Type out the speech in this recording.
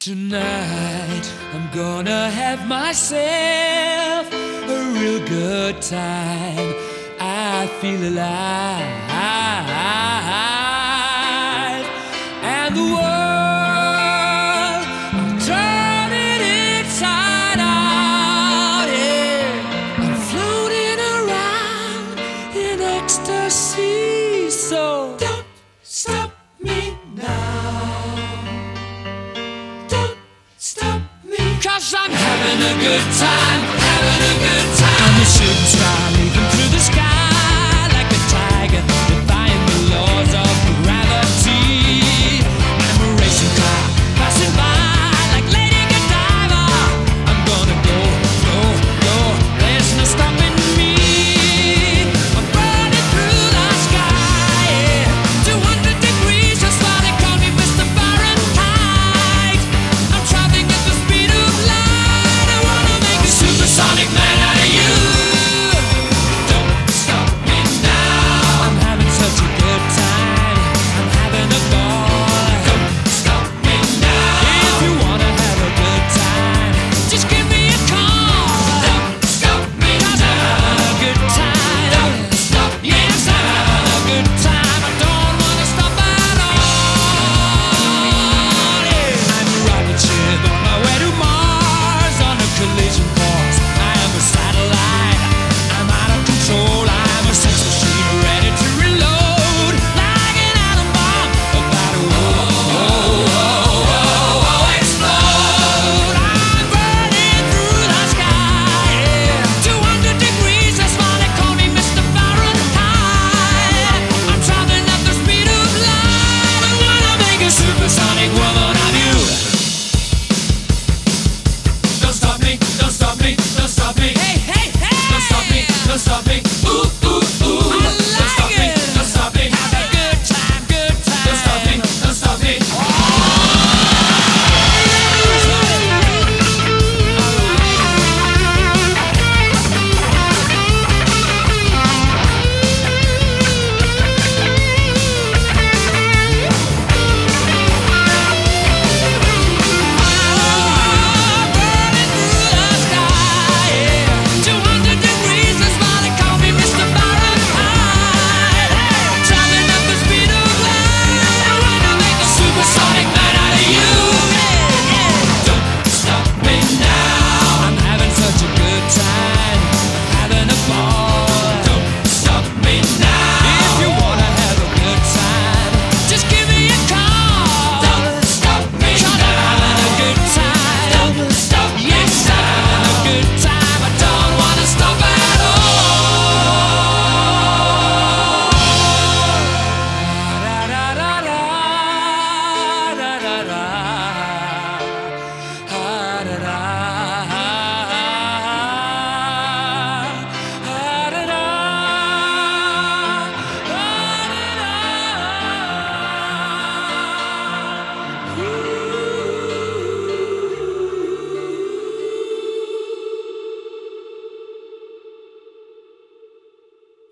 Tonight I'm gonna have myself a real good time. I feel alive, and the world good time, having a good time. I'm a shooting star. stop I've